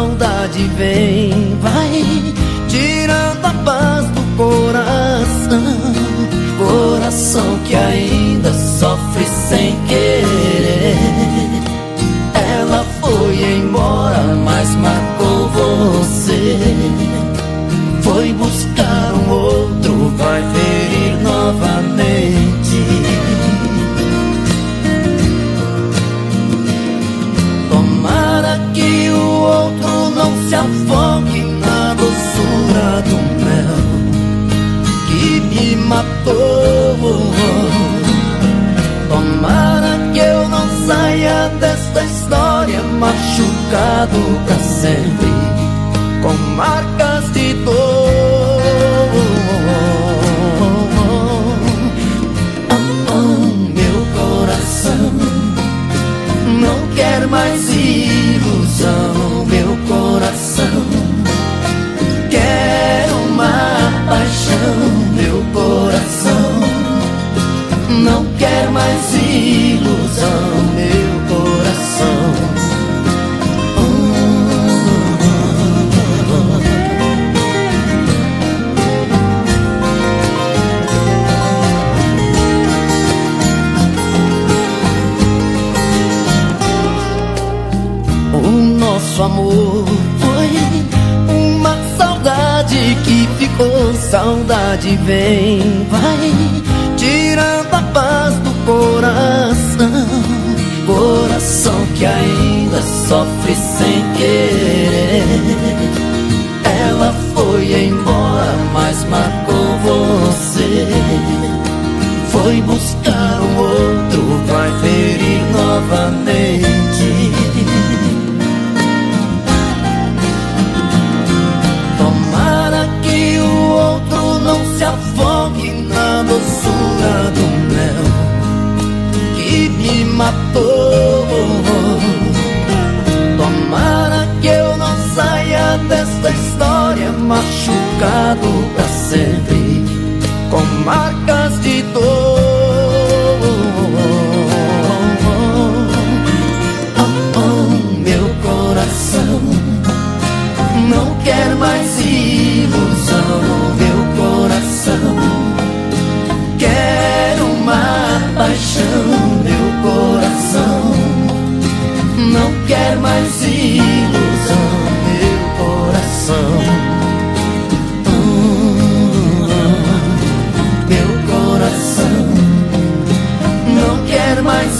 saudade vem, vai tirando a paz do coração. Coração que ainda sofre sem querer. Ela foi embora, mas marcou você. Machucado pra sempre, com marcas de dor. Meu coração não quer mais ilusão, meu coração. Quer uma paixão, meu coração. Não quer mais ilusão, meu nosso amor foi uma saudade que ficou. Saudade vem, vai tirando a paz do coração. Coração que ainda sofre sem querer. Ela foi embora, mas marcou você. Foi buscar um outro, vai meu coração não quer mais ilusão, meu coração. Ah, meu coração não quer mais